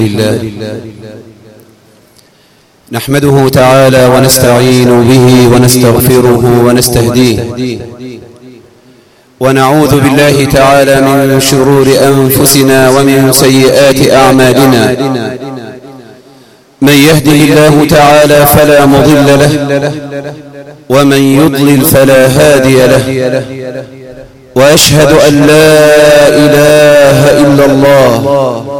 لله. نحمده تعالى ونستعين به ونستغفره ونستهديه. ونعوذ بالله تعالى من شرور أنفسنا ومن سيئات أعمالنا. من يهده الله تعالى فلا مضل له ومن يضلل فلا هادي له. وأشهد أن لا إله إلا الله.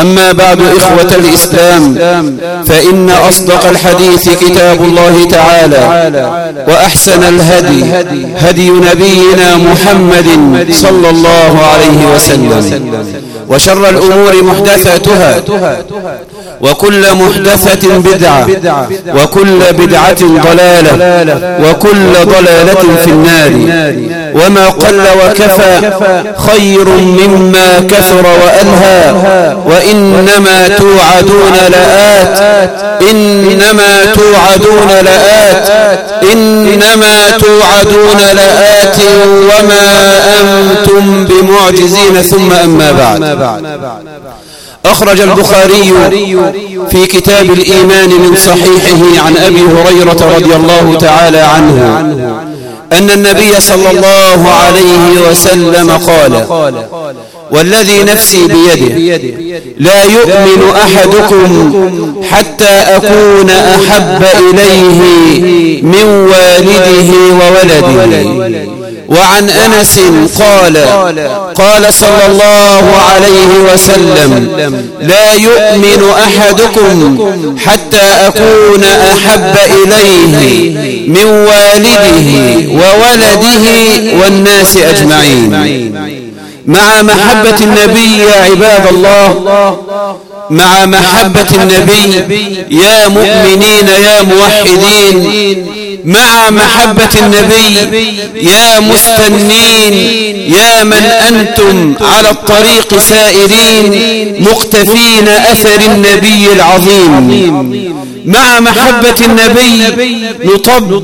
أما بعد إخوة الإسلام فإن أصدق الحديث كتاب الله تعالى وأحسن الهدي هدي نبينا محمد صلى الله عليه وسلم وشر الأمور محدثاتها وكل محدثة بدعة وكل بدعة ضلالة وكل ضلالة في النار. وما قل وكفى خير مما كثر وألهى وإنما توعدون لآت. إنما توعدون لآت. إنما توعدون لآت. وما أنتم بمعجزين. ثم أما بعد. أخرج البخاري في كتاب الإيمان من صحيحه عن أبي هريرة رضي الله تعالى عنه. أن النبي صلى الله عليه وسلم قال والذي نفسي بيده لا يؤمن أحدكم حتى أكون أحب إليه من والده وولده. وعن أنس قال قال صلى الله عليه وسلم لا يؤمن أحدكم حتى أكون أحب إليه من والده وولده والناس أجمعين. مع محبة النبي يا عباد الله مع محبة النبي يا مؤمنين يا موحدين مع محبة النبي يا مستنين يا من أنتم على الطريق سائرين مقتفين أثر النبي العظيم. مع محبة النبي نطبب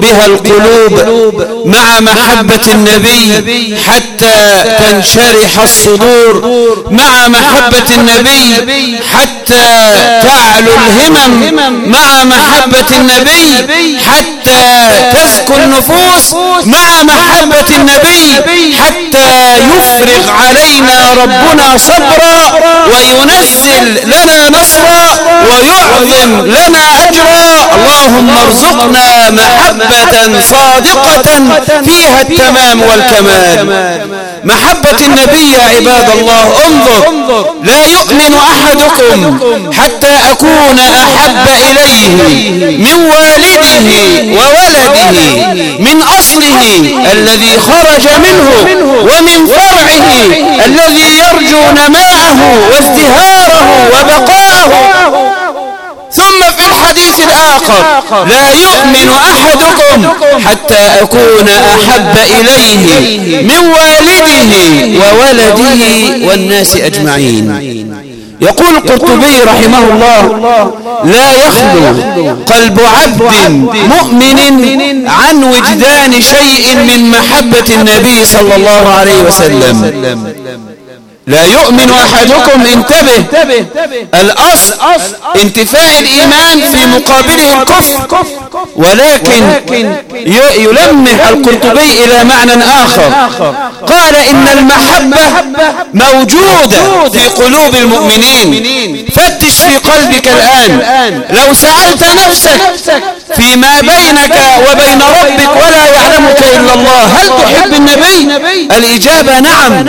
بها القلوب مع محبة النبي حتى تنشرح الصدور مع محبة النبي حتى تعلو الهمم مع محبة النبي حتى تزكو النفوس مع محبة النبي. حتى يفرغ علينا ربنا صبرا وينزل لنا نصرا ويعظم لنا أجرا. اللهم ارزقنا محبة صادقة فيها التمام والكمال. محبة النبي يا عباد الله انظر لا يؤمن أحدكم حتى أكون أحب إليه من والده وولده من أصله الذي خرج منه ومن فرعه الذي يرجو نماءه وازدهاره وبقاءه ثم في الحديث الآخر لا يؤمن أحدكم حتى أكون أحب إليه من والده وولده والناس أجمعين. يقول القرطبي رحمه الله لا يخلو قلب عبد مؤمن عن وجدان شيء من محبة النبي صلى الله عليه وسلم. لا يؤمن أحدكم انتبه. الأصل انتفاء الإيمان في مقابله الكفر. ولكن يلمح القرطبي إلى معنى آخر. قال إن المحبة موجودة في قلوب المؤمنين. فتش في قلبك الآن. لو سألت نفسك فيما بينك وبين ربك ولا يعلمك إلا الله. هل تحب النبي? الإجابة نعم.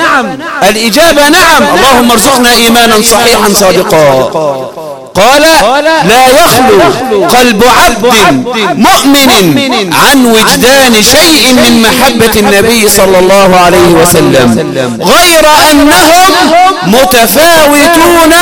الإجابة نعم. اللهم ارزقنا إيمانا صحيحا صادقا. قال لا يخلو قلب عبد مؤمن عن وجدان شيء من محبة النبي صلى الله عليه وسلم. غير أنهم متفاوتون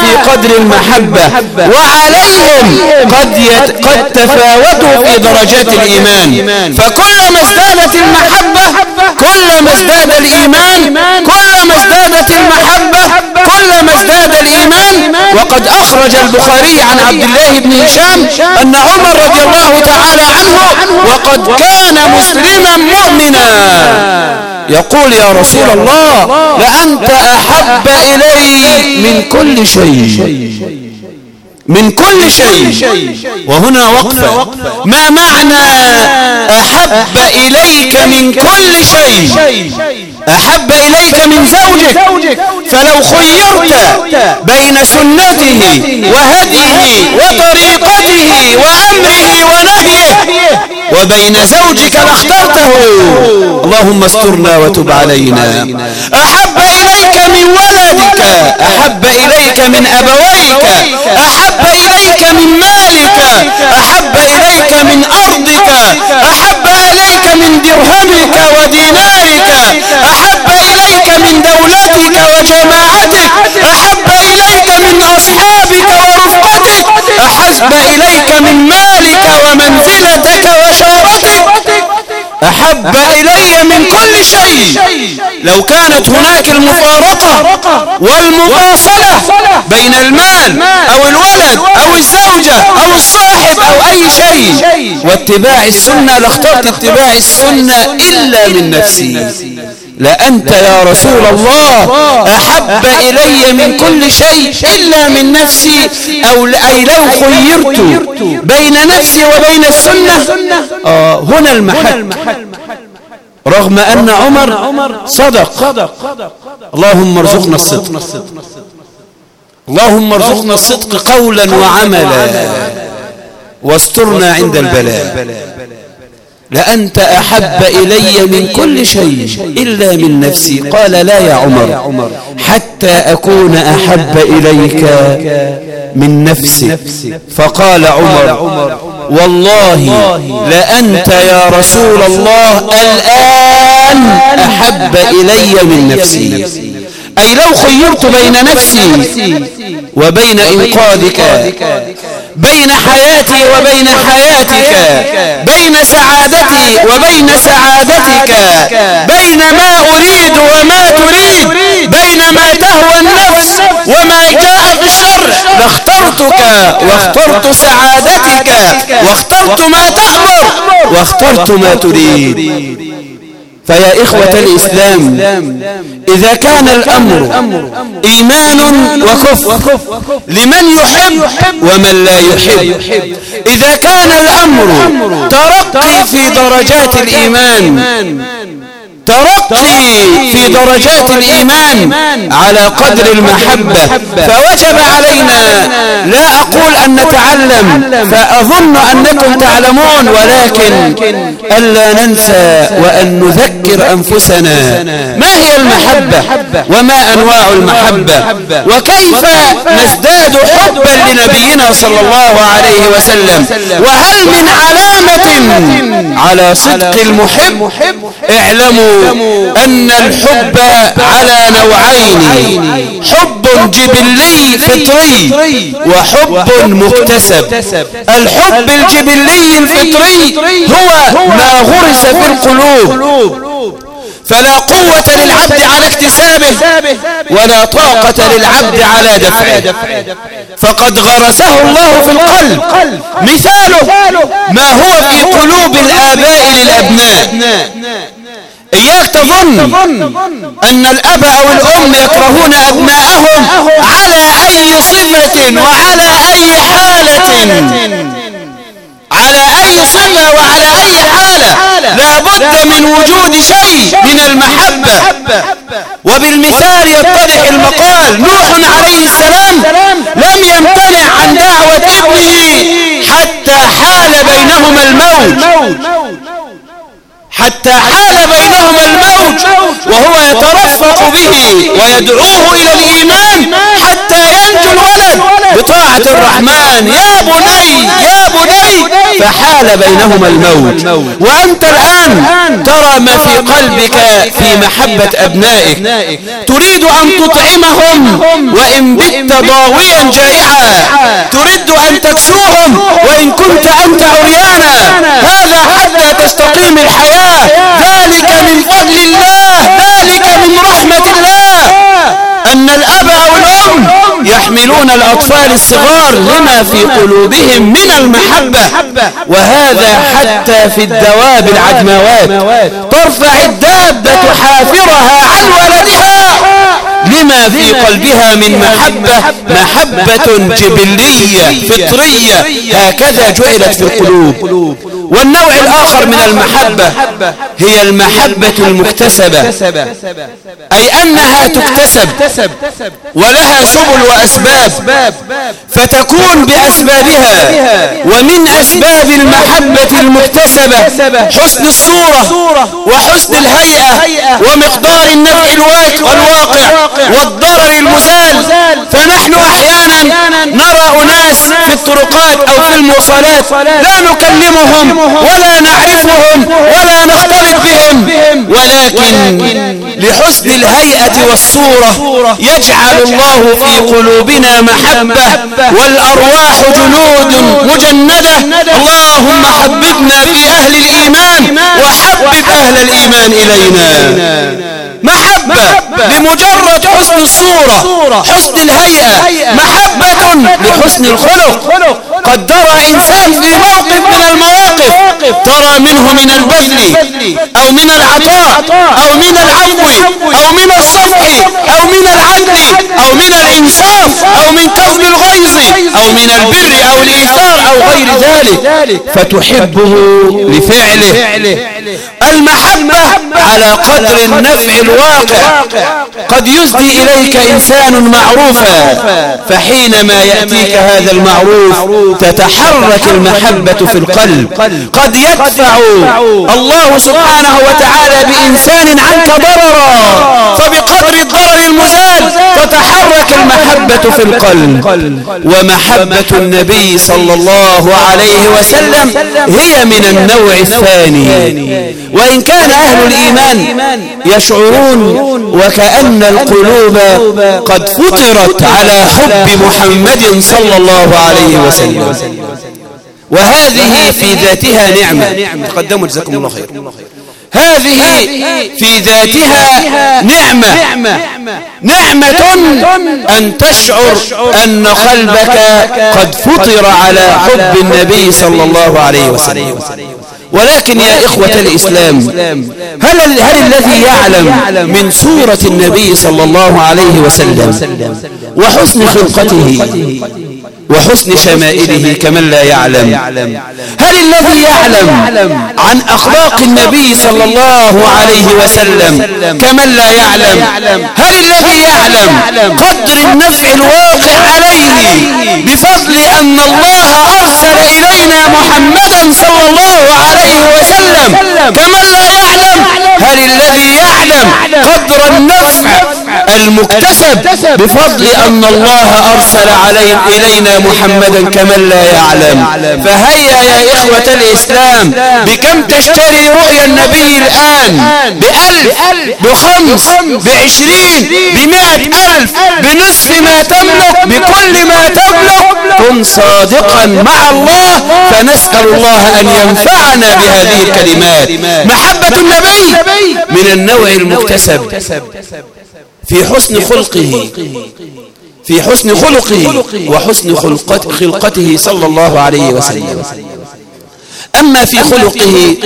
في قدر المحبة وعليهم قد, يت قد تفاوتوا في درجات الإيمان. فكلما ازدادت المحبة كلما ازداد الإيمان كلما ازدادت المحبة كلما ازداد الإيمان وقد أخرج البخاري عن عبد الله بن هشام أن عمر رضي الله تعالى عنه وقد كان مسلما مؤمنا. يقول يا رسول الله لأنت أحب إلي من كل شيء. من كل شيء. وهنا وقفة. ما معنى أحب إليك من كل شيء؟ أحب إليك من زوجك فلو خيرت بين سنته وهديه وطريقته وأمره ونهيه وبين زوجك لاخترته اللهم استرنا وتب علينا. أحب إليك من ولدك أحب إليك من أبويك أحب إليك من مالك أحب إليك من أرضك أحب إليك من درهمك ودينارك أحب إليك من دولتك وجماعتك أحب إليك من أصحابك ورفقتك أحب إليك من مالك ومنزلتك وشارتك أحب إلي من كل شيء. لو كانت هناك المفارقة والمواصلة بين المال أو الولد أو الزوجة أو الصاحب أو أي شيء. واتباع السنة لاخترت اتباع السنة إلا من نفسي. لأنت يا رسول الله أحب إلي من كل شيء إلا من نفسي أو أي لو خيرت بين نفسي وبين السنة. آه هنا المحل رغم أن عمر صدق. اللهم ارزقنا الصدق. اللهم ارزقنا الصدق قولا وعملا. واسترنا عند البلاء. لأنت أحب إلي من كل شيء. إلا من نفسي. قال لا يا عمر. حتى أكون أحب إليك من نفسك فقال عمر. والله لأنت يا رسول الله الآن أحب إلي من نفسي. أي لو خيرت بين نفسي وبين إنقاذك. بين حياتي وبين حياتك. بين سعادتي وبين سعادتك. بين ما أريد وما تريد. بين ما تهوى النفس وما جاء بالشر لاخترتك واخترت سعادتك واخترت ما تأمر واخترت ما تريد. فيا إخوة الإسلام إذا كان الأمر إيمان وكفر لمن يحب ومن لا يحب. إذا كان الأمر ترقي في درجات الإيمان. ترقي في درجات الإيمان على قدر المحبة. فوجب علينا لا أقول أن نتعلم. فأظن أنكم تعلمون ولكن ألا ننسى وأن نذكر أنفسنا. ما هي المحبة؟ وما أنواع المحبة؟ وكيف نزداد حبا لنبينا صلى الله عليه وسلم؟ وهل من علامة على صدق المحب؟ اعلموا. أن الحب على نوعين. حب جبلي فطري وحب مكتسب الحب الجبلي الفطري هو ما غرس في القلوب. فلا قوة للعبد على اكتسابه ولا طاقة للعبد على دفعه. فقد غرسه الله في القلب. مثاله ما هو في قلوب الآباء للأبناء. إياك تظن أن الأب أو الأم يكرهون أبناءهم على أي صفة وعلى أي حالة. على أي صفة وعلى أي حالة. لا بد من وجود شيء من المحبة. وبالمثال يتضح المقال. نوح عليه السلام لم يمتنع عن دعوة ابنه حتى حال بينهما الموت. حتى حال بينهما الموت وهو يترفق به ويدعوه إلى الإيمان حتى ينجو الولد. بطاعة الرحمن. يا بني يا بني. فحال بينهما الموت. وأنت الآن ترى ما في قلبك في محبة أبنائك. تريد أن تطعمهم وإن بت ضاويا جائعا. تريد أن تكسوهم وإن كنت أنت عريانا. هذا حتى تستقيم الحياة. ذلك من فضل الله. ذلك من رحمة الله. أن الأب أو الأم يحملون الأطفال الصغار لما في قلوبهم من المحبة. وهذا حتى في الدواب العجموات ترفع الدابة حافرها عن ولدها لما في قلبها من محبة. محبة جبلية فطرية. هكذا جعلت في القلوب. والنوع الآخر من المحبة هي المحبة المكتسبة. أي أنها تكتسب. ولها سبل وأسباب. فتكون بأسبابها. ومن أسباب المحبة المكتسبة حسن الصورة وحسن الهيئة ومقدار النفع الواقع والضرر المزال. فنحن أحيانا نرى أناس في الطرقات أو في المواصلات لا نكلمهم. ولا نعرفهم ولا نختلط بهم. ولكن لحسن الهيئة والصورة يجعل الله في قلوبنا محبة والأرواح جنود مجندة. اللهم حببنا في أهل الإيمان وحبب أهل الإيمان إلينا. محبة بمجرد حسن الصورة حسن الهيئة محبة لحسن الخلق. قد ترى إنسان في موقف من المواقف ترى منه من البذل أو من العطاء أو من العفو أو من الصفح أو من العدل أو من الإنصاف أو من كظم الغيظ أو من البر أو الإيثار أو غير ذلك. فتحبه لفعله. المحبة على قدر النفع الواقع. قد يسدي إليك إنسان معروفا فحينما يأتيك هذا المعروف تتحرك المحبة في القلب. قد يدفع الله سبحانه وتعالى بإنسان عنك ضررا فبقدر الضرر المزال تتحرك المحبة في القلب. ومحبة النبي صلى الله عليه وسلم هي من النوع الثاني. وإن كان أهل الإيمان يشعرون وكأن القلوب قد فطرت على حب محمد صلى الله عليه وسلم. وهذه في ذاتها نعمة. تقدموا جزاكم الله خير. هذه في ذاتها نعمة. نعمة أن تشعر أن قلبك قد فطر على حب النبي صلى الله عليه وسلم. ولكن يا إخوة الإسلام هل, هل الذي يعلم من سورة النبي صلى الله عليه وسلم وحسن خلقته وحسن شمائله كمن لا يعلم؟ هل الذي يعلم عن أخلاق النبي صلى الله عليه وسلم كمن لا يعلم؟ هل الذي يعلم قدر النفع الواقع عليه بفضل أن الله أرسل إلينا محمدا صلى الله وسلم كمن لا يعلم هل الذي يعلم قدر النفع. المكتسب بفضل أن الله أرسل علي إلينا محمدا كمن لا يعلم. فهيا يا إخوة الإسلام بكم تشتري رؤيا النبي الآن؟ بألف بخمس بعشرين بمئة ألف بنصف ما تملك بكل ما تملك. كن صادقا مع الله فنسأل الله أن ينفعنا بهذه الكلمات. محبة النبي من النوع المكتسب. في حسن خلقه. في حسن خلقه وحسن خلقته صلى الله عليه وسلم. أما في خلقه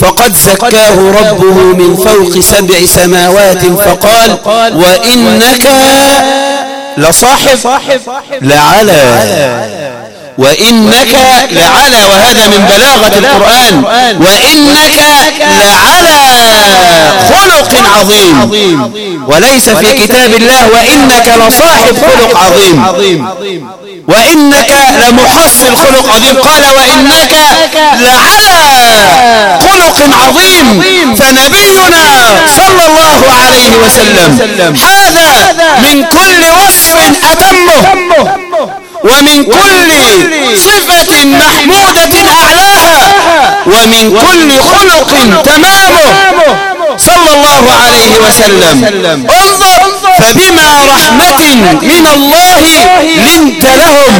فقد زكاه ربه من فوق سبع سماوات فقال وإنك لصاحب لعلى وإنك لعلى وهذا من بلاغة القرآن. وإنك لعلى خلق عظيم. وليس في كتاب الله وإنك لصاحب خلق عظيم. وإنك لمحصل خلق عظيم. قال وإنك لعلى خلق عظيم. فنبينا صلى الله عليه وسلم هذا من كل وصف أتمه. ومن كل صفة محمودة أعلاها ومن كل خلق تمامه. صلى الله عليه وسلم. انظر فبما رحمة من الله لنت لهم.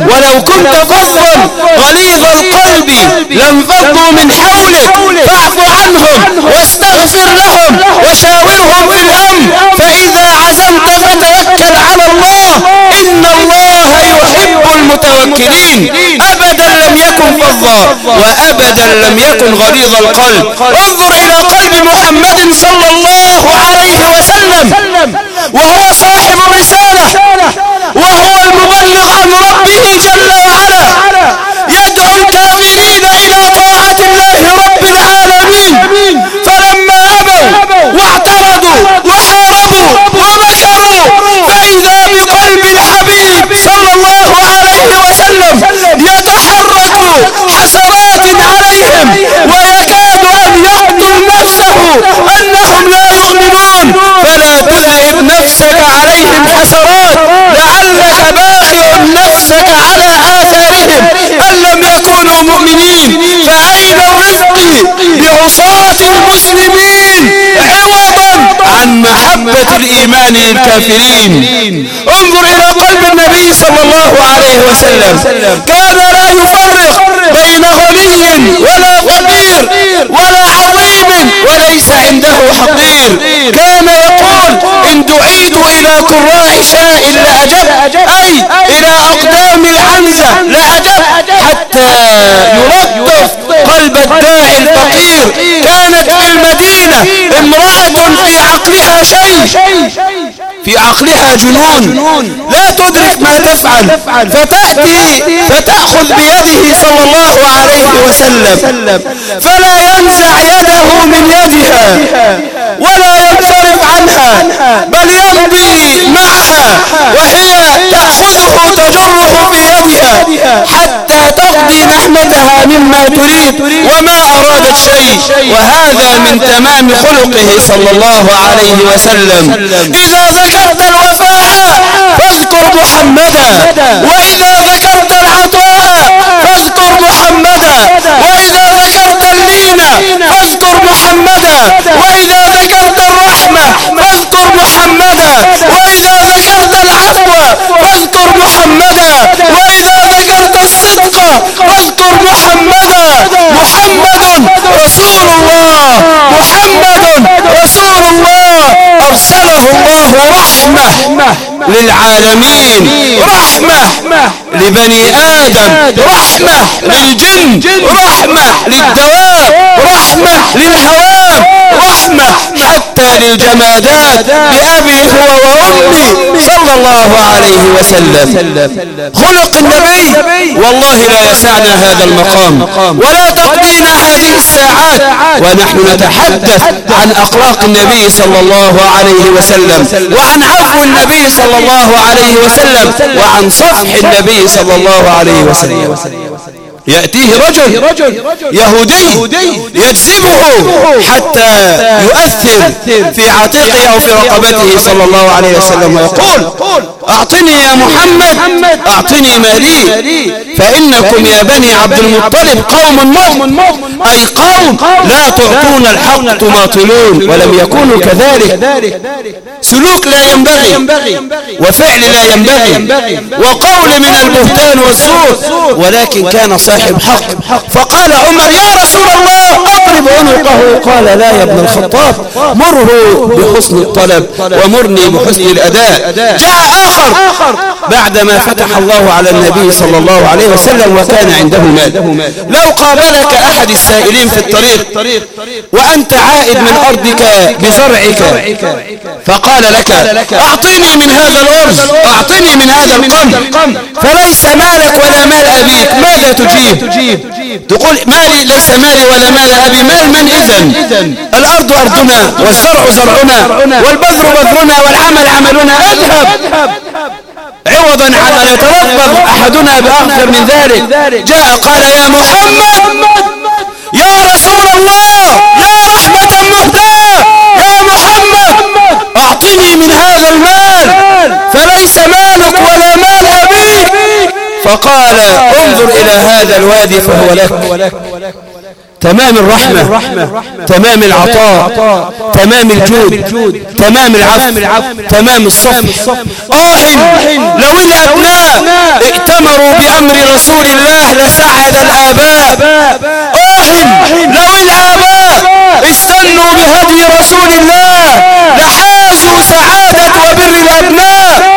ولو كنت فظا غليظ القلب لانفضوا من حولك. فاعف عنهم واستغفر لهم وشاورهم في الأمر فإذا عزمت فتوكل على الله إن الله يحب المتوكلين. أبدا لم يكن فظا. وأبدا لم يكن غليظ القلب. انظر إلى قلب محمد صلى الله عليه وسلم. وهو صاحب الرسالة وهو المبلغ عن ربه جل وعلا يدعو الكافرين إلى طاعة الله رب العالمين فلما أبوا واعترضوا وحاربوا ومكروا فإذا بقلب الحبيب صلى الله عليه وسلم يتحرك حسرات عليهم ويكاد أن يقتل نفسه أنهم لا يؤمنون. فلا تذهب نفسك عليهم حسرات. لعلك باخع نفسك على آثارهم. أن لم يكونوا مؤمنين فأين الرفق بعصاة المسلمين؟ عوضا عن محبة الإيمان للكافرين انظر إلى قلب النبي صلى الله عليه وسلم. كان لا يفرق بين غني ولا فقير ولا عظيم وليس عنده حقير. كان يقول إن دعيت إلى كراع شاء لأجب أي إلى أقدام العنزة لأجب حتى يلطف قلب الداعي الفقير. كانت في المدينة امرأة في عقلها شيء. في عقلها جنون. لا تدرك ما تفعل. فتأتي فتأخذ بيده صلى الله عليه وسلم. فلا ينزع يده من يدها. ولا ينصرف عنها بل يمضي معها وهي تأخذه تجره في يدها حتى تقضي نحمتها مما تريد وما أرادت شيء. وهذا من تمام خلقه صلى الله عليه وسلم. إذا ذكرت الوفاء فاذكر محمدا. وإذا ذكرت العطاء فاذكر محمدا. وإذا ذكرت اللين فاذكر محمدا. وإذا الرحمة فاذكر محمدا وإذا ذكرت العفو فاذكر محمدا وإذا ذكرت الصدق فاذكر محمدا محمد رسول الله محمد رسول الله. أرسله الله رحمة للعالمين رحمة لبني آدم رحمة للجن رحمة للدواب رحمة للهوام رحمة حتى للجمادات بأبي هو وأمي صلى الله عليه وسلم. خلق النبي والله لا يسعنا هذا المقام ولا تقضينا هذه الساعات ونحن نتحدث عن أخلاق النبي صلى الله عليه وسلم وعن عفو النبي صلى الله عليه وسلم وعن صفح النبي صلى الله عليه وسلم. يأتيه رجل يهودي يجذبه حتى يؤثر في عاتقه أو في رقبته صلى الله عليه وسلم. ويقول أعطني يا محمد أعطني مالي. فإنكم يا بني عبد المطلب قوم مغم أي قوم لا تعطون الحق تماطلون ولم يكونوا كذلك. سلوك لا ينبغي. وفعل لا ينبغي. وقول من البهتان والزور ولكن كان صاحب حق. فقال عمر يا رسول الله أضرب عنقه قال لا يا ابن الخطاب مره بحسن الطلب ومرني بحسن الأداء. جاء آخر بعدما فتح الله على النبي صلى الله عليه وسلم وكان عنده مال. لو قابلك أحد السائلين في الطريق وأنت عائد من أرضك بزرعك فقال لك أعطني من هذا الأرز أعطني من هذا القمح فليس مالك ولا مال أبيك ماذا تجيب؟ تقول مالي ليس مالي ولا مال أبي مال من إذن؟ الأرض أرضنا والزرع زرعنا والبذر بذرنا والعمل عملنا. اذهب. عوضا عن أن يتلفظ أحدنا بأكثر من ذلك. جاء قال يا محمد يا رسول الله يا رحمة مهداة يا محمد أعطني من هذا المال فليس مالك ولا مال أبيك فقال انظر إلى هذا الوادي فهو لك. تمام الرحمة تمام العطاء تمام الجود تمام العفو تمام الصفح آه لو الأبناء ائتمروا بأمر رسول الله لسعد الآباء. آه لو الآباء استنوا بهدي رسول الله لحازوا سعادة وبر الأبناء.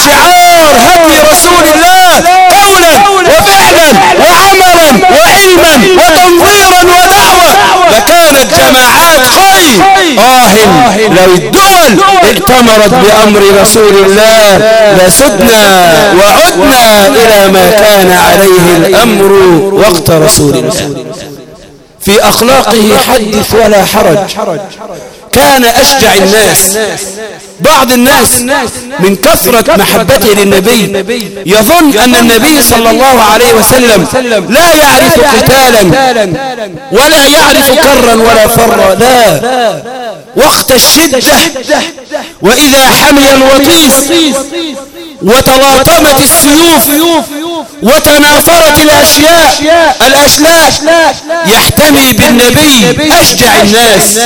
الشعار هدي رسول الله قولا وفعلا وعملا وعلما وتنظيرا ودعوة. لكانت جماعات خير آه لو الدول ائتمرت بأمر رسول الله لسدنا وعدنا إلى ما كان عليه الأمر وقت رسول الله. في أخلاقه حدث ولا حرج. كان أشجع الناس. بعض الناس من كثرة محبته للنبي. يظن أن النبي صلى الله عليه وسلم لا يعرف قتالا ولا يعرف كرا ولا فرا. لا. وقت الشدة وإذا حمي الوطيس وتلاطمت السيوف وتنافرت الأشياء الأشلاء يحتمي بالنبي أشجع الناس.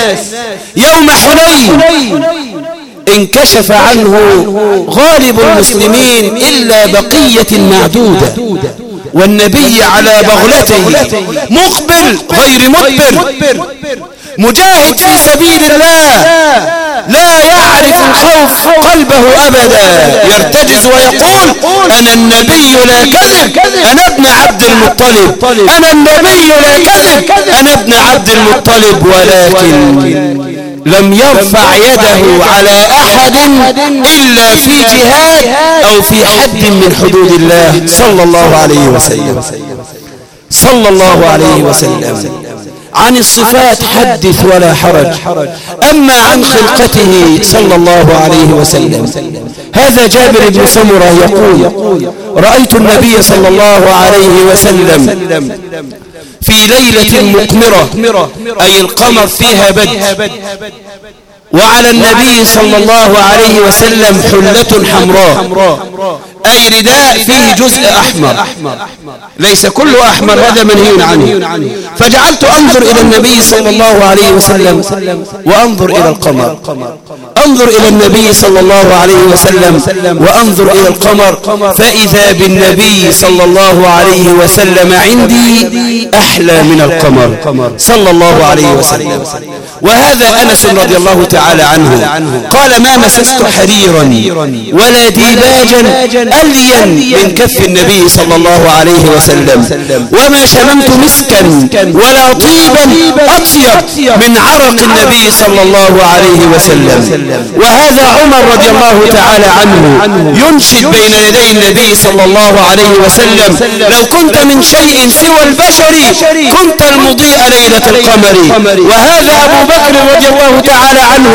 يوم حنين انكشف عنه غالب المسلمين إلا بقية معدودة. والنبي على بغلته مقبل غير مدبر مجاهد في سبيل الله لا يعرف الخوف قلبه أبدا. يرتجز ويقول أنا النبي لا كذب أنا ابن عبد المطلب. أنا النبي لا كذب أنا ابن عبد المطلب ولكن لم يرفع يده على أحد إلا في جهاد أو في حد من حدود الله صلى الله عليه وسلم. صلى الله عليه وسلم. عن الصفات حدث ولا حرج. أما عن خلقته صلى الله عليه وسلم. هذا جابر بن سمرة يقول رأيت النبي صلى الله عليه وسلم في ليلة مقمرة أي القمر فيها بدء وعلى النبي صلى الله عليه وسلم حلة حمراء. أي رداء فيه جزء أحمر. ليس كله أحمر هذا منهي عنه. فجعلت أنظر إلى النبي صلى الله عليه وسلم وأنظر إلى القمر. أنظر إلى النبي صلى الله عليه وسلم وأنظر إلى القمر. فإذا بالنبي صلى الله عليه وسلم عندي أحلى من القمر. صلى الله عليه وسلم. وهذا أنس رضي الله تعالى عنه. قال ما مسست حريرا ولا ديباجا ألين من كف النبي صلى الله عليه وسلم. وما شممت مسكا ولا طيبا أطيب من عرق النبي صلى الله عليه وسلم. وهذا عمر رضي الله تعالى عنه ينشد بين يدي النبي صلى الله عليه وسلم لو كنت من شيء سوى البشر كنت المضيء ليلة القمر. وهذا أبو بكر رضي الله تعالى عنه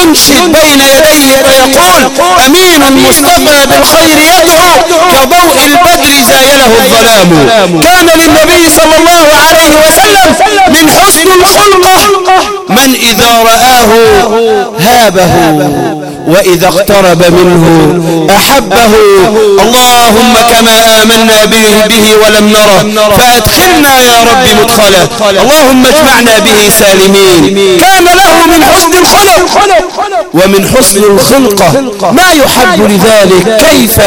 ينشد بين يديه فيقول أمين مصطفى بالخير يدعو كضوء البدر زايله الظلام. كان للنبي صلى الله عليه وسلم من حسن الخلقة من إذا رآه هابه وإذا اقترب منه أحبه. اللهم كما آمنا به, به ولم نره فأدخلنا يا رب مدخله. اللهم اجمعنا به سالمين. كان له من حسن الخلق ومن حسن الخلقة ما يحب لذلك. كيف؟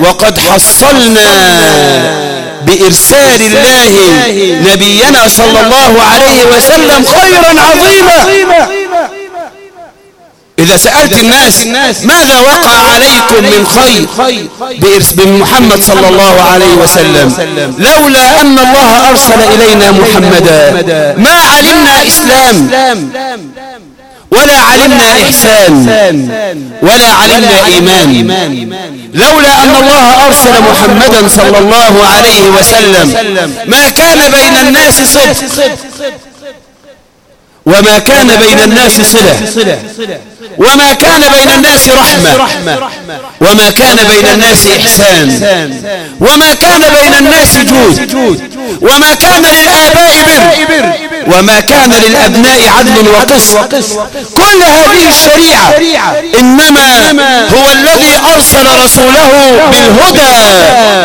وقد حصلنا بإرسال الله نبينا صلى الله عليه وسلم خيرا عظيما. إذا سألت الناس ماذا وقع عليكم من خير بمحمد صلى الله عليه وسلم. لولا أن الله أرسل إلينا محمدا. ما علمنا إسلام. ولا علمنا إحسان. ولا علمنا إيمان. لولا أن الله أرسل محمدا صلى الله عليه وسلم. ما كان بين الناس صدق. وما كان بين الناس صلة. وما كان بين الناس رحمة. وما كان بين الناس إحسان. وما كان بين الناس جود. وما كان للآباء بر. وما كان للأبناء عدل وقسط. كل هذه الشريعة إنما هو الذي أرسل رسوله بالهدى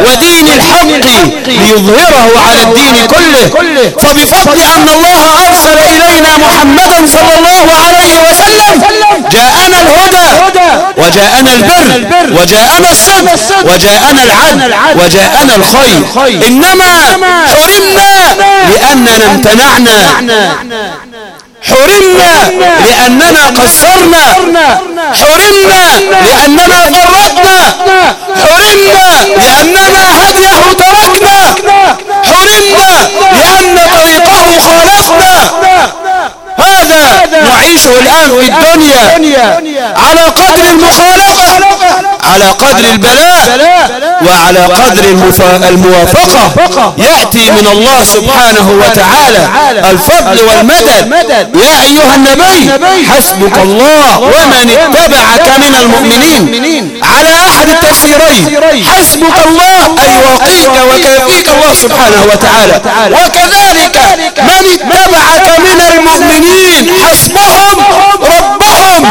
ودين الحق ليظهره على الدين كله. فبفضل أن الله أرسل إلينا محمدا صلى الله عليه وسلم جاءنا الهدى وجاءنا البر وجاءنا الصدق وجاءنا العدل وجاءنا الخير. إنما حرمنا لأننا امتنعنا حرمنا لأننا قصرنا. حرمنا لأننا فرطنا حرمنا لأننا هديه تركنا حرمنا لأن طريقه خالفنا هذا نعيشه الآن في الدنيا. على قدر المخالفة. على قدر البلاء. وعلى قدر الموافقة. يأتي من الله سبحانه وتعالى الفضل والمدد. يا أيها النبي حسبك الله ومن اتبعك من المؤمنين. على أحد التفسيرين. حسبك الله أي وقيك وكافيك الله سبحانه وتعالى. وكذلك من اتبعك من المؤمنين. حسبهم ربهم.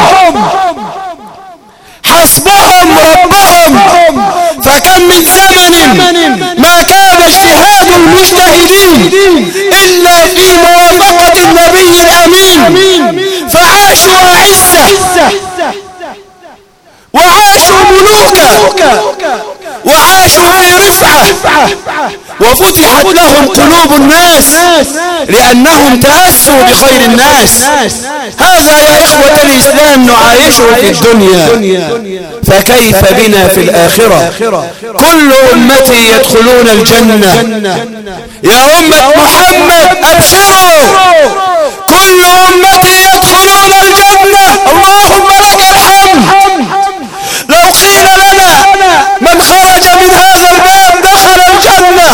حسبهم ربهم. فكم من زمن ما كان اجتهاد المجتهدين إلا في موافقة النبي الأمين. فعاشوا عزة وعاشوا ملوكا. وعاشوا في رفعة. وفتحت لهم قلوب الناس لأنهم تأسوا بخير الناس. هذا يا إخوة الإسلام نعايشه في الدنيا. فكيف بنا في الآخرة؟ كل أمتي يدخلون الجنة. يا أمة محمد أبشروا. كل أمتي يدخلون الجنة. اللهم لك الحمد. لو قيل لنا. من خرج من هذا الباب دخل الجنة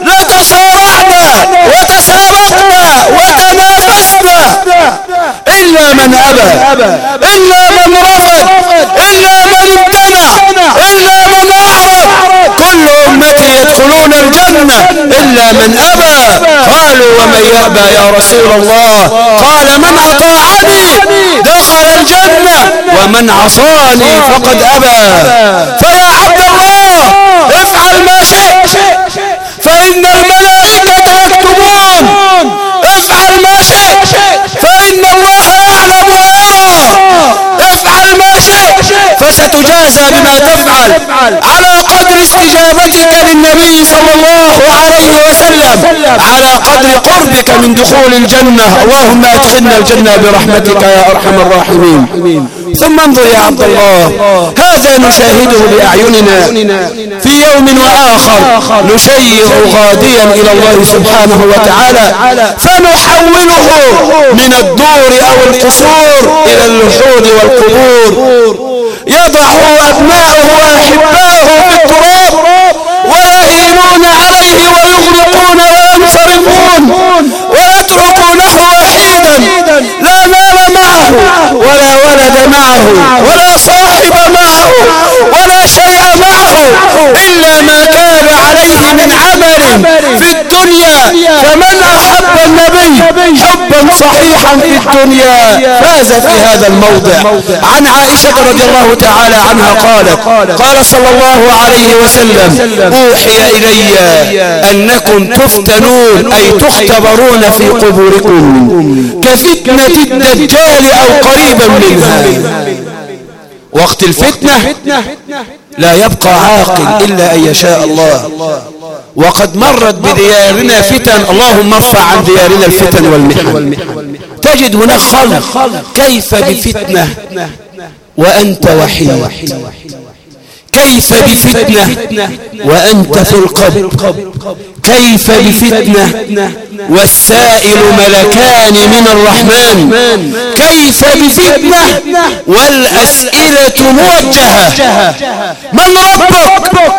لتصارعنا وتسابقنا وتنافسنا إلا من أبى إلا من رفض إلا من امتنع إلا من أعرض كل أمتي يدخلون الجنة إلا من أبى. قالوا ومن يأبى يا رسول الله؟ قال من أطاعني دخل الجنة ومن عصاني فقد أبى. فيا عبد الله افعل ما شئت فإن الملائكة يكتبون افعل ما شئت فإن الله يعلم ويرى افعل ما شئت فستجازى بما تفعل على قدر استجابتك للنبي صلى الله عليه وسلم. على قدر قربك من دخول الجنة. اللهم أدخلنا الجنة برحمتك يا أرحم الراحمين. ثم انظر يا عبد الله هذا نشاهده بأعيننا في يوم وآخر. نشيع غاديا إلى الله سبحانه وتعالى فنحوله من الدور أو القصور إلى اللحود والقبور. يضع أبناؤه وأحباؤه في التراب ويهينون عليه ويغرقون وينصرفون ويتركونه وحيدا. لا مال معه ولا ولد معه ولا صاحب معه ولا شيء معه إلا ما كان عليه من عمل في الدنيا. فمن أحب النبي حبا صحيحا في الدنيا. فاز في هذا الموضع. عن عائشة رضي الله تعالى عنها قالت قال صلى الله عليه وسلم أوحي إلي أنكم تفتنون أي تختبرون في قبوركم كفتنة الدجال أو قريبا منها. وقت الفتنة لا يبقى عاقل إلا أن يشاء الله. وقد مرت بديارنا فتن اللهم ارفع عن ديارنا الفتن والمحن. تجد هناك خلق كيف بفتنة وأنت وحيد. كيف بفتنة وأنت في القبر. كيف بفتنة والسائل ملكان من الرحمن. كيف بفتنة؟ والأسئلة موجهة. من ربك؟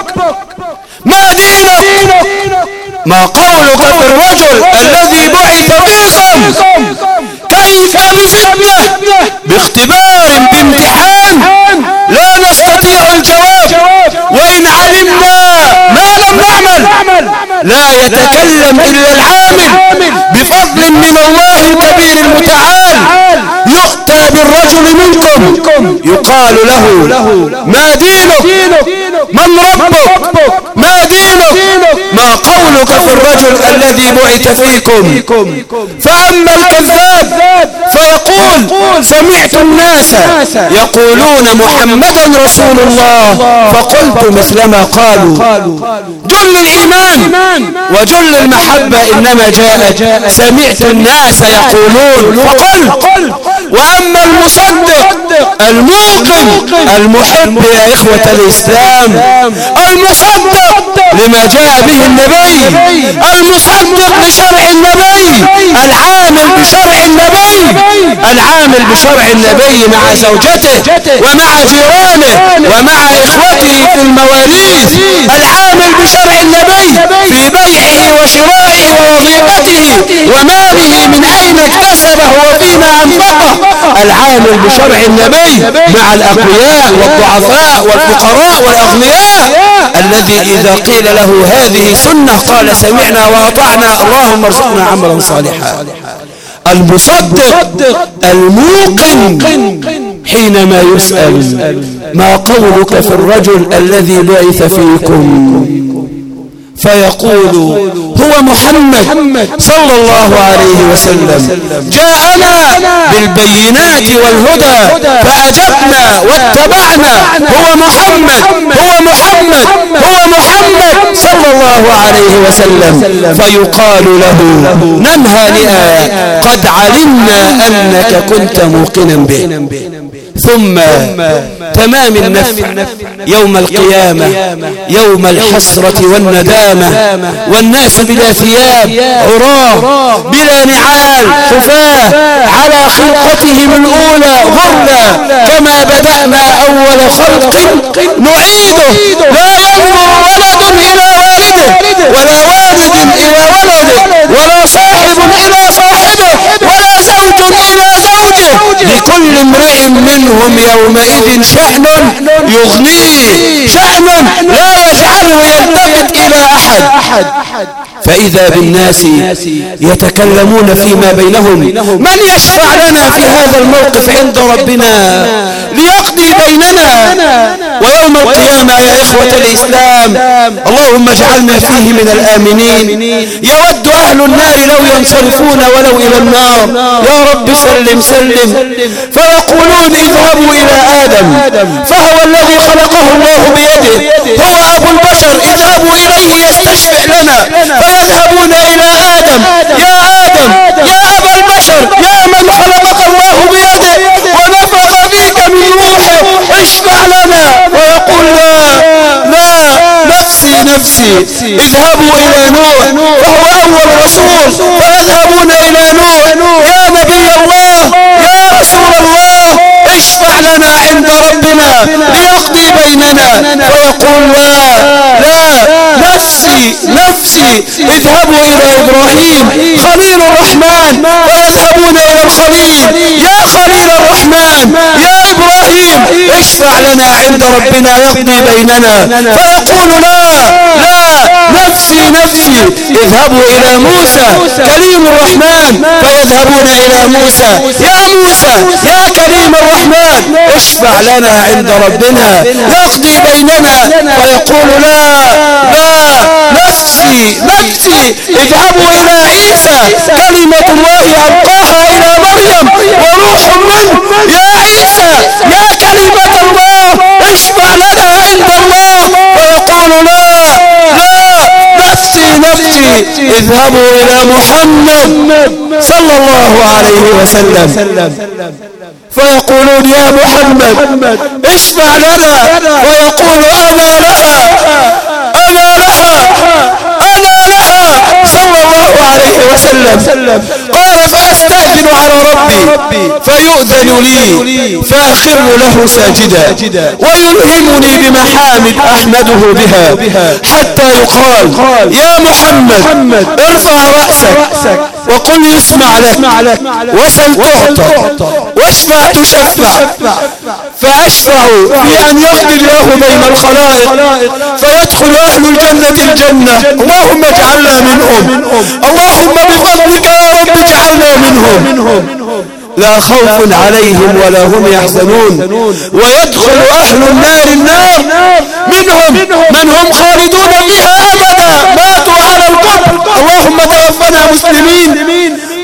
ما دينك؟ ما قولك في الرجل الذي بعث فيكم. كيف بفتنة؟ باختبار بامتحان. لا نستطيع الجواب. وإن علمنا ما نعمل لا يتكلم إلا العامل. بفضل من الله الكبير المتعال. يؤتى بالرجل منكم. يقال له ما دينك؟ من ربك؟ ما دينك؟ ما قولك في الرجل الذي بعث فيكم. فأما الكذاب فيقول سمعت الناس يقولون محمدا رسول الله فقلت مثلما قالوا. جل الإيمان وجل المحبة إنما جاءت سمعت الناس يقولون. فقلت وأما المصدق الموقن المحب يا إخوة الإسلام المصدق Santa لما جاء به النبي المصدق لشرع النبي العامل بشرع النبي العامل بشرع النبي مع زوجته ومع جيرانه ومع إخوته في المواليد العامل بشرع النبي في بيعه وشرائه ووظيفته وماله من أين اكتسبه وفيما أنفقه العامل بشرع النبي مع الأقوياء والضعفاء والفقراء والأغنياء الذي إذا قيل له هذه سنة. قال سمعنا وأطعنا. اللهم ارزقنا عملا صالحا. المصدق الموقن حينما يسأل ما قولك في الرجل الذي بعث فيكم؟ فيقول هو محمد صلى الله عليه وسلم جاءنا بالبينات والهدى فأجبنا واتبعنا هو محمد هو محمد هو محمد صلى الله عليه وسلم. فيقال له ننهى لآية قد علمنا أنك كنت موقنا به. ثم تمام النفع. يوم القيامة. يوم الحسرة والندامة. والناس بلا ثياب. عراه بلا نعال. حفاه على خلقتهم الأولى. غرلا كما بدأنا أول خلق نعيده. لا ينظر ولد إلى والده. ولا والد إلى ولده ولا صاحب إلى صاحبه ولا زوج إلى زوجه لكل امرئ منهم يومئذ شأن يغنيه شأن لا يجعله يلتفت إلى أحد. فإذا بالناس يتكلمون فيما بينهم من يشفع لنا في هذا الموقف عند ربنا ليقضي بيننا؟ ويوم القيامة يا إخوة الإسلام اللهم اجعلنا فيه من الآمنين. يود أهل النار لو ينصرفون ولو إلى النار. يا رب سلم سلم. فيقولون اذهبوا إلى آدم. فهو الذي خلقه الله بيده. هو أبو البشر. اذهبوا إليه يستشفع لنا. فيذهبون إلى آدم. يا آدم يا أبا البشر يا من خلقك الله بيده ونفخ فيك من روحه اشفع لنا ويقول لا لا نفسي اذهبوا إلى نوح فهو أول رسول فيذهبون إلى نوح يا نبي الله يا رسول الله اشفع لنا عند ربنا ليقضي بيننا. فيقول لا لا نفسي نفسي اذهبوا إلى إبراهيم خليل الرحمن ويذهبون إلى الخليل يا خليل الرحمن يا إبراهيم اشفع لنا عند ربنا يقضي بيننا. فيقول لا لا نفسي نفسي. اذهبوا إلى موسى. كريم الرحمن. فيذهبون إلى موسى. يا موسى يا كريم الرحمن. اشفع لنا عند ربنا. يقضي بيننا. ويقول لا لا نفسي نفسي. اذهبوا إلى عيسى. كلمة الله ألقاها إلى مريم. وروح منه. يا عيسى يا كلمة الله اشفع لنا عند الله ويقول لا لا نفسي نفسي اذهبوا إلى محمد صلى الله عليه وسلم. فيقولون يا محمد اشفع لنا ويقول أنا لها أنا لها أنا لها صلى الله عليه وسلم. قال فأستأذن على ربي فيؤذن لي فأخر له ساجدا ويلهمني بمحامد أحمده بها حتى يقال يا محمد ارفع رأسك وقل يسمع لك وسل تعطى واشفع تشفع فأشفع في أن يقضي الله بين الخلائق فيدخل أهل الجنة الجنة. اللهم اجعلنا منهم اللهم بفضلك يا رب اجعلنا منهم. لا خوف عليهم ولا هم يحزنون. ويدخل أهل النار النار. منهم من هم خالدون فيها أبدا. ماتوا على الكفر. اللهم توفنا مسلمين.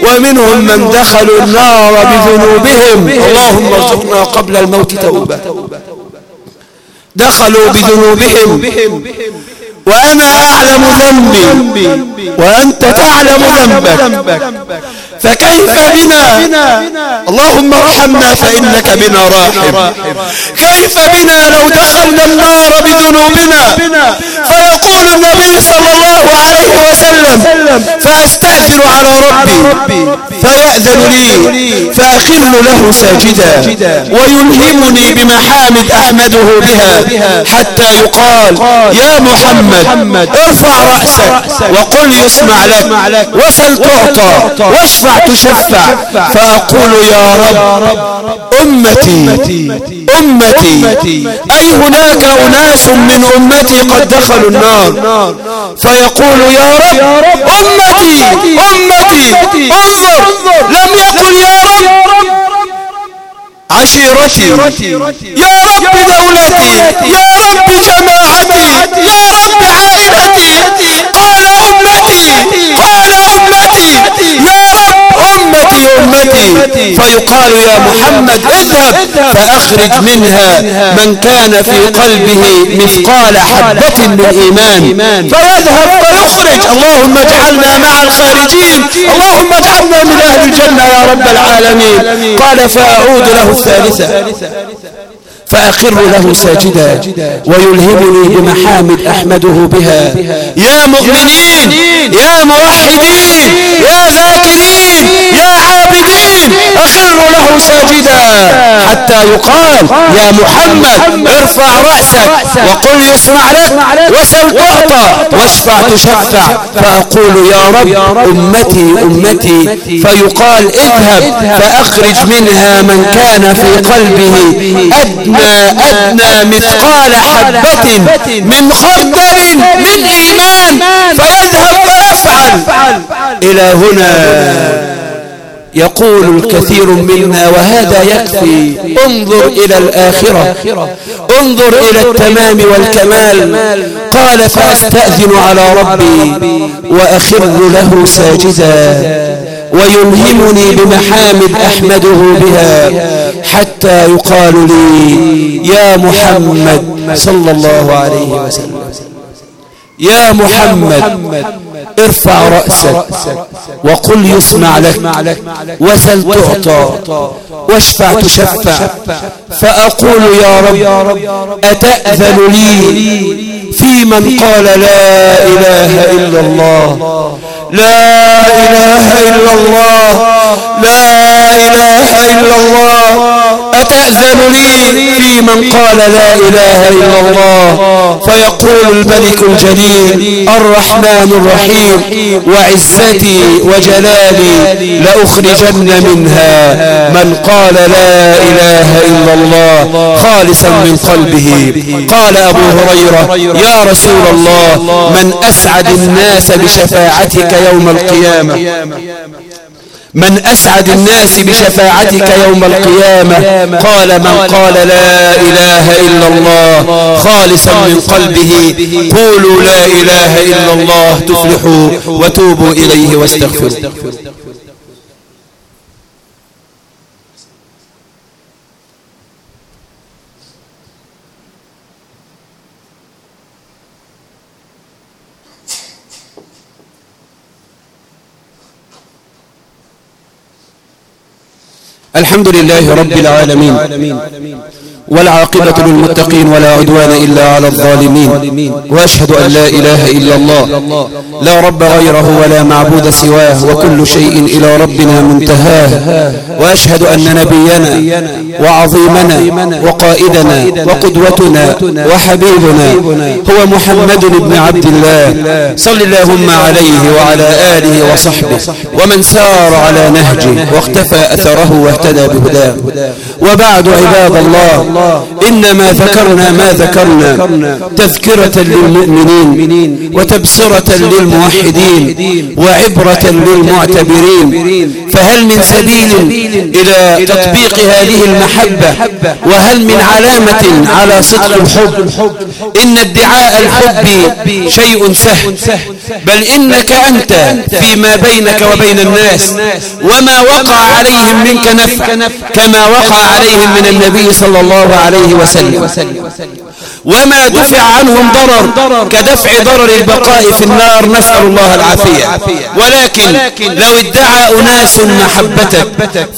ومنهم من دخلوا النار بذنوبهم. اللهم ارزقنا قبل الموت توبة. دخلوا بذنوبهم. وأنا أعلم ذنبي. وأنت تعلم ذنبك. فكيف بنا؟ اللهم ارحمنا فإنك بنا راحم. كيف بنا لو دخلنا النار بذنوبنا؟ فيقول النبي صلى الله عليه وسلم فأستأذن على ربي فيأذن لي فأخل له ساجدا ويلهمني بمحامد أحمده بها حتى يقال يا محمد ارفع رأسك وقل يسمع لك وسل تعطى واشفع تشفع فأقول يا رب أمتي أمتي أي هناك أناس من أمتي قد دخلوا النار؟ فيقول يا رب أمتي أمتي انظر لم يقل يا رب. عشيرتي يا رب دولتي يا رب جماعتي يا رب فيقال يا محمد اذهب فأخرج منها من كان في قلبه مثقال حبة من إيمان. فيذهب فيخرج. اللهم اجعلنا مع الخارجين. اللهم اجعلنا من أهل الجنة يا رب العالمين. قال فأعود له الثالثة. فأخر له ساجدا ويلهمني بمحامد أحمده بها. يا مؤمنين. يا موحدين. يا ذاكرين. يا عابدين أخر له ساجدا. حتى يقال يا محمد ارفع رأسك وقل يسمع لك وسل تعطى واشفع تشفع. فأقول يا رب أمتي أمتي فيقال اذهب فأخرج منها من كان في قلبه أدنى أدنى مثقال حبة من خردل من إيمان. فيذهب ويفعل. إلى هنا. يقول الكثير منا وهذا يكفي. انظر إلى الآخرة. انظر إلى التمام والكمال. قال فأستأذن على ربي وأخر له ساجدا ويلهمني بمحامد أحمده بها حتى يقال لي يا محمد صلى الله عليه وسلم. يا محمد. ارفع رأسك وقل يسمع لك وسل تعطى واشفع تشفع. فأقول يا رب أتأذن لي في من قال لا إله إلا الله؟ لا إله إلا الله. لا إله إلا الله. أتأذن لي في من قال لا إله إلا الله؟ فيقول الملك الجليل الرحمن الرحيم وعزتي وجلالي لأخرجن منها من قال لا إله إلا الله خالصا من قلبه. قال أبو هريرة يا رسول الله من أسعد الناس بشفاعتك يوم القيامة. من أسعد الناس بشفاعتك يوم القيامة. قال من قال لا إله إلا الله. خالصا من قلبه. قولوا لا إله إلا الله. تفلحوا وتوبوا إليه واستغفروا الحمد لله رب العالمين والعاقبة للمتقين ولا عدوان إلا على الظالمين وأشهد أن لا إله إلا الله لا رب غيره ولا معبود سواه وكل شيء إلى ربنا منتهاه. وأشهد أن نبينا وعظيمنا وقائدنا وقدوتنا وحبيبنا هو محمد بن عبد الله. صل اللهم عليه وعلى آله وصحبه. ومن سار على نهجه واختفى أثره واهتدى بهداه. وبعد عباد الله إنما ذكرنا ما ذكرنا تذكرة للمؤمنين وتبصرة للموحدين وعبرة للمعتبرين. فهل من سبيل إلى تطبيق هذه المحبة؟ وهل من علامة على صدق الحب؟ إن ادعاء الحب شيء سهل بل إنك أنت فيما بينك وبين الناس وما وقع عليهم منك نفع كما وقع عليهم من النبي صلى الله عليه وسلم. وما دفع عنهم ضرر كدفع ضرر البقاء في النار نسأل الله العافية. ولكن لو ادعى أناس محبتك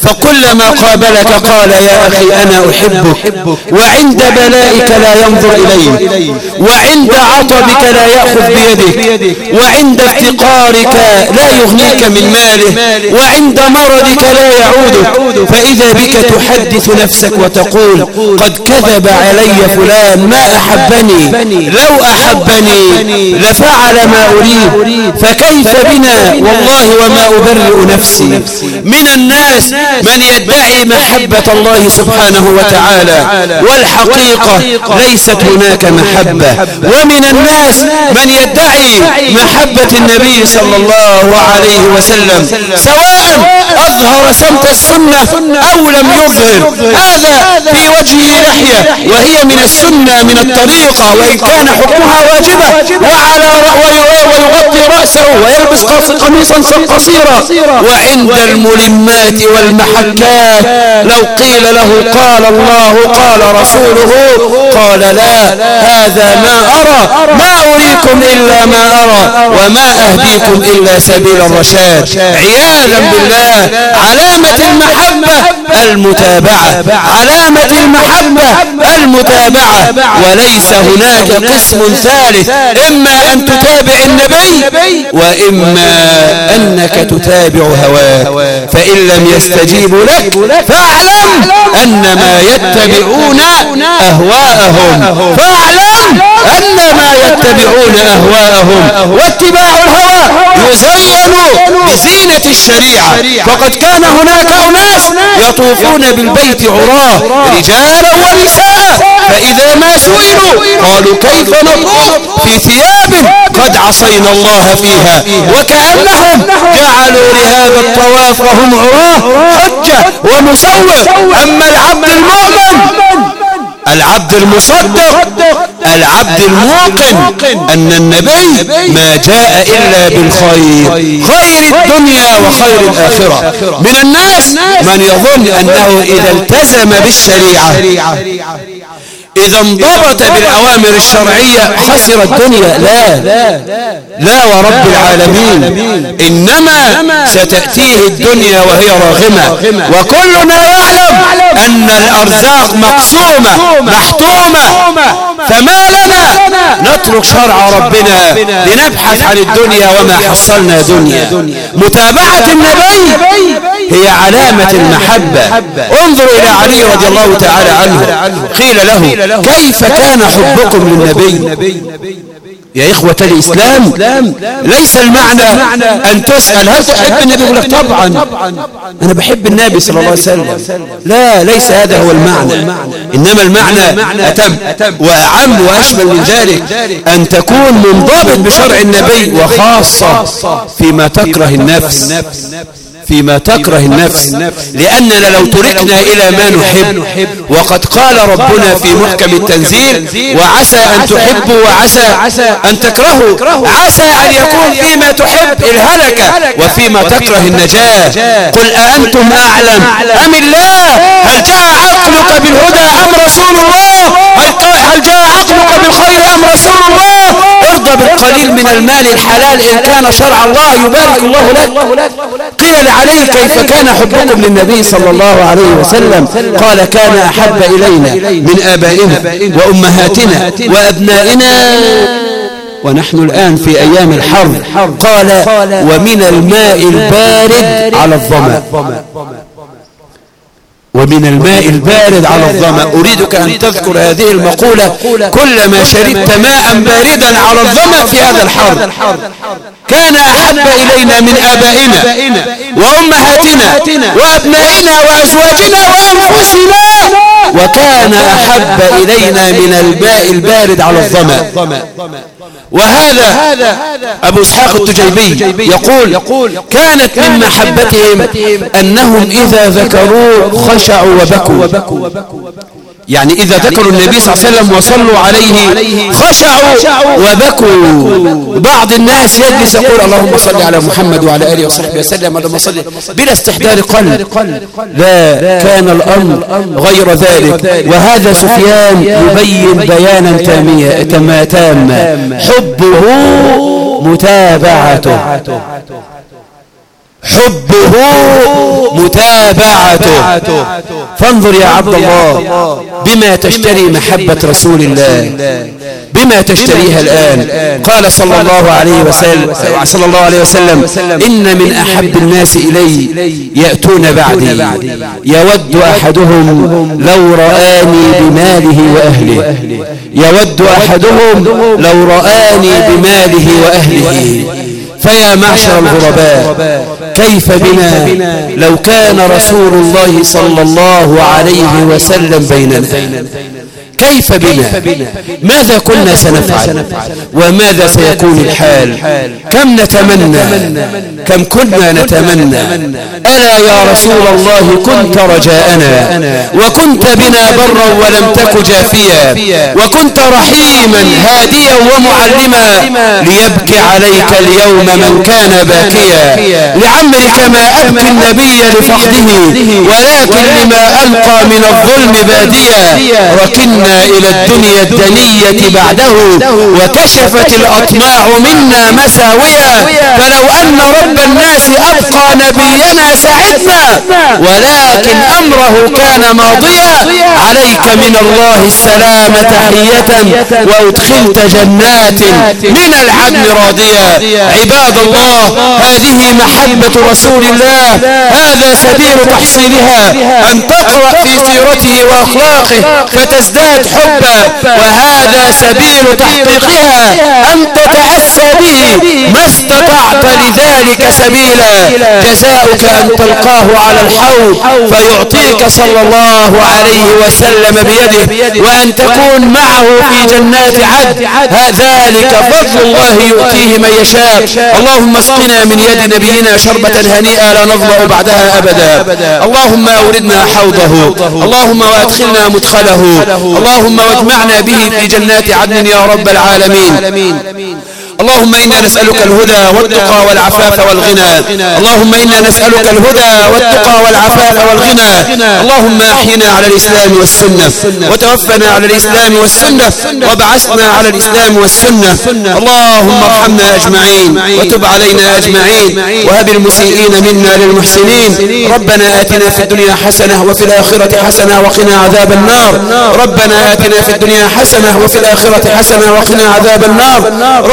فكلما قابلك قال يا أخي أنا أحبك وعند بلائك لا ينظر إليك وعند عطبك لا يأخذ بيدك وعند افتقارك لا يغنيك من ماله وعند مرضك لا يعودك فإذا بك تحدث نفسك وتقول قد كذب علي فلان ما أحبني لو أحبني لفعل ما أريد فكيف بنا؟ والله وما أبرئ نفسي. من الناس من يدعي محبة الله سبحانه وتعالى والحقيقة ليست هناك محبة. ومن الناس من يدعي محبة النبي صلى الله عليه وسلم سواء أظهر سمت السنة أو لم يظهر. هذا في وجهه لحية وهي من السنة من الطريقة وإن كان حكمها واجبة وعلى ويغطي رأسه ويلبس قميصا قصيرا. وعند الملمات والمحكات لو قيل له قال الله قال رسوله قال لا هذا ما أرى ما أريكم إلا ما أرى وما أهديكم إلا سبيل الرشاد. عياذا بالله علامة المحبة المتابعة. علامة المحبة المتابعة. وليس هناك قسم ثالث. إما أن تتابع النبي وإما أنك تتابع هواه فإن لم يستجيبوا لك فاعلم أنما يتبعون أهواءهم. فاعلم أنما يتبعون أهواءهم واتباع الهوى يزين بزينة الشريعة. فقد كان هناك أناس يطوفون بالبيت عراة رجالا ونساء فإذا ما سئلوا قالوا كيف نطوف في ثياب قد عصينا الله فيها. وكأنهم جعلوا لهذا الطواف وهم عراة حجة ومصور أما العبد المؤمن العبد المصدق العبد الموقن. أن النبي ما جاء إلا بالخير خير الدنيا وخير الآخرة. من الناس من يظن أنه إذا التزم بالشريعة. إذا انضبط بالأوامر الشرعية خسر الدنيا. لا. لا. ورب العالمين. إنما ستأتيه الدنيا وهي راغمة. وكلنا يعلم أن الأرزاق مقسومة محتومة. فما لنا نترك شرع ربنا لنبحث عن الدنيا وما حصلنا دنيا. متابعة النبي. هي علامة المحبة. انظر إلى علي رضي الله تعالى عنه. قيل له كيف كان حبكم للنبي؟ يا إخوة الإسلام ليس المعنى أن تسأل. هل تحب النبي؟ يقول لك طبعا. أنا بحب النبي صلى الله عليه وسلم. لا ليس هذا هو المعنى. إنما المعنى أتم وأعم وأشمل من ذلك أن تكون منضبط بشرع النبي وخاصة فيما تكره النفس. فيما تكره النفس. لأننا لو تركنا إلى ما نحب. وقد قال ربنا في محكم التنزيل وعسى أن تحبوا وعسى أن تكرهوا عسى أن يكون فيما تحب الهلكة وفيما تكره النجاة. قل أأنتم أعلم. أم الله؟ هل جاء عقلك بالهدى أم رسول الله؟ هل جاء عقلك بالخير أم رسول الله؟ ارضى بالقليل من المال الحلال إن كان شرع الله يبارك الله لك. قيل عليه كيف كان حبكم للنبي صلى الله عليه وسلم؟ قال كان أحب إلينا من آبائنا وأمهاتنا وأبنائنا. ونحن الآن في أيام الحرب. قال ومن الماء البارد على الظمأ ومن الماء البارد على الظمأ. أريدك أن تذكر هذه المقولة كلما شربت ماء باردا على الظمأ في هذا الحرب. كان أحب إلينا من آبائنا. وأمهاتنا وأبنائنا وأزواجنا وأنفسنا. وكان أحب إلينا من الماء البارد على الظمأ. وهذا أبو إسحاق التجيبي يقول كانت من محبتهم أنهم إذا ذكروا خشعوا وبكوا. يعني إذا ذكروا النبي صلى الله عليه وسلم وصلوا عليه خشعوا وبكوا بعض الناس يجلس يقول اللهم صل على محمد وعلى آله وصحبه وسلم. اللهم صل بلا استحضار قلب. لا كان الأمر غير ذلك. وهذا سفيان يبين بيانا تاما تاما حبه متابعته. حبه متابعته. فانظر يا عبد الله بما تشتري محبة رسول الله. بما تشتريها الآن. قال صلى الله عليه وسلم صلى الله عليه وسلم إن من أحب الناس إلي يأتون بعدي. يود أحدهم لو رآني بماله وأهله. يود أحدهم لو رآني بماله وأهله. فيا معشر الغرباء. كيف بنا؟ لو كان رسول الله صلى الله عليه وسلم بيننا. كيف بنا؟ ماذا كنا سنفعل؟ وماذا سيكون الحال؟ كم نتمنى؟ كم كنا نتمنى؟ ألا يا رسول الله كنت رجاءنا. وكنت بنا برا ولم تك جافيا. وكنت رحيما هاديا ومعلما. ليبكي عليك اليوم من كان باكيا. لعمرك ما أبكي النبي لفقده ولكن لما ألقى من الظلم باديا. ركنا إلى الدنيا الدنية بعده وكشفت الأطماع منا مساويا فلو أن رب الناس أبقى نبينا سعدنا ولكن أمره كان ماضيا. عليك من الله السلام تحية وأدخلت جنات من العدل راضيا عباد الله هذه محبة رسول الله. هذا سبيل تحصيلها أن تقرأ في سيرته وأخلاقه. فتزداد حبا وهذا سبيل تحقيقها. أن تتأسى به ما استطعت لذلك سبيلا. جزاؤك أن تلقاه على الحوض فيعطيك صلى الله عليه وسلم بيده. وأن تكون معه في جنات عد ذلك فضل الله يؤتيه من يشاء. اللهم اسقنا من يد نبينا شربة هنيئة لا نظمأ بعدها أبدا. اللهم أوردنا حوضه اللهم وأدخلنا مدخله. اللهم واجمعنا به في جنات عدن يا رب العالمين. اللهم إنا نسألك الهدى والتقى والعفاف والغنى. اللهم إنا نسألك الهدى والتقى والعفاف والغنى. اللهم أحينا على الإسلام والسنة وتوفنا على الإسلام والسنة وابعثنا على الإسلام والسنة. اللهم ارحمنا أجمعين وتب علينا أجمعين وهب المسيئين منا للمحسنين. ربنا آتنا في الدنيا حسنة وفي الآخرة حسنة وقنا عذاب النار. ربنا آتنا في الدنيا حسنة وفي الآخرة حسنة وقنا عذاب النار.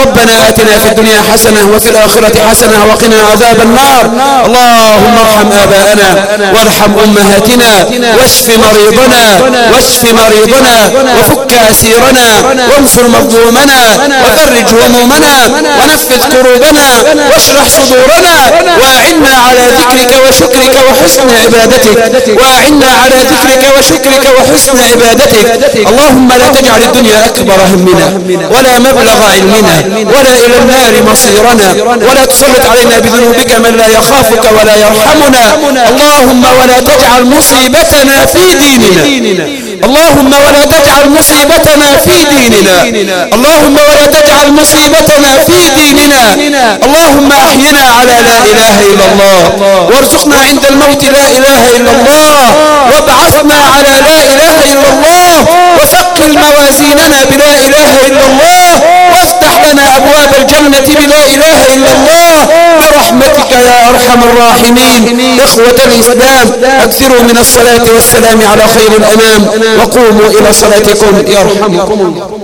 ربنا آتنا في الدنيا حسنة وفي الآخرة حسنة وقنا عذاب النار. اللهم ارحم آباءنا وارحم أمهاتنا واشف مريضنا واشف مريضنا وفك أسيرنا وانصر مظلومنا وفرج همومنا ونفذ كروبنا واشرح صدورنا وأعنا على ذكرك وشكرك وحسن عبادتك وأعنا على ذكرك وشكرك وحسن عبادتك. اللهم لا تجعل الدنيا أكبر همنا ولا مبلغ علمنا ولا إلى النار مصيرنا. ولا تسلط علينا بذنوبك من لا يخافك ولا يرحمنا. اللهم ولا تجعل مصيبتنا في ديننا. اللهم ولا تجعل مصيبتنا في ديننا. اللهم ولا تجعل مصيبتنا في ديننا. اللهم أحينا على لا إله إلا الله. وارزقنا عند الموت لا إله إلا الله. وابعثنا على لا إله إلا الله. وثقل موازيننا بلا إله إلا الله. وافتح لنا أبواب الجنة بلا إله إلا الله. برحمتك يا أرحم الراحمين. إخوة الإسلام أكثروا من الصلاة والسلام على خير الأنام. وقوموا إلى صلاتكم يرحمكم الله.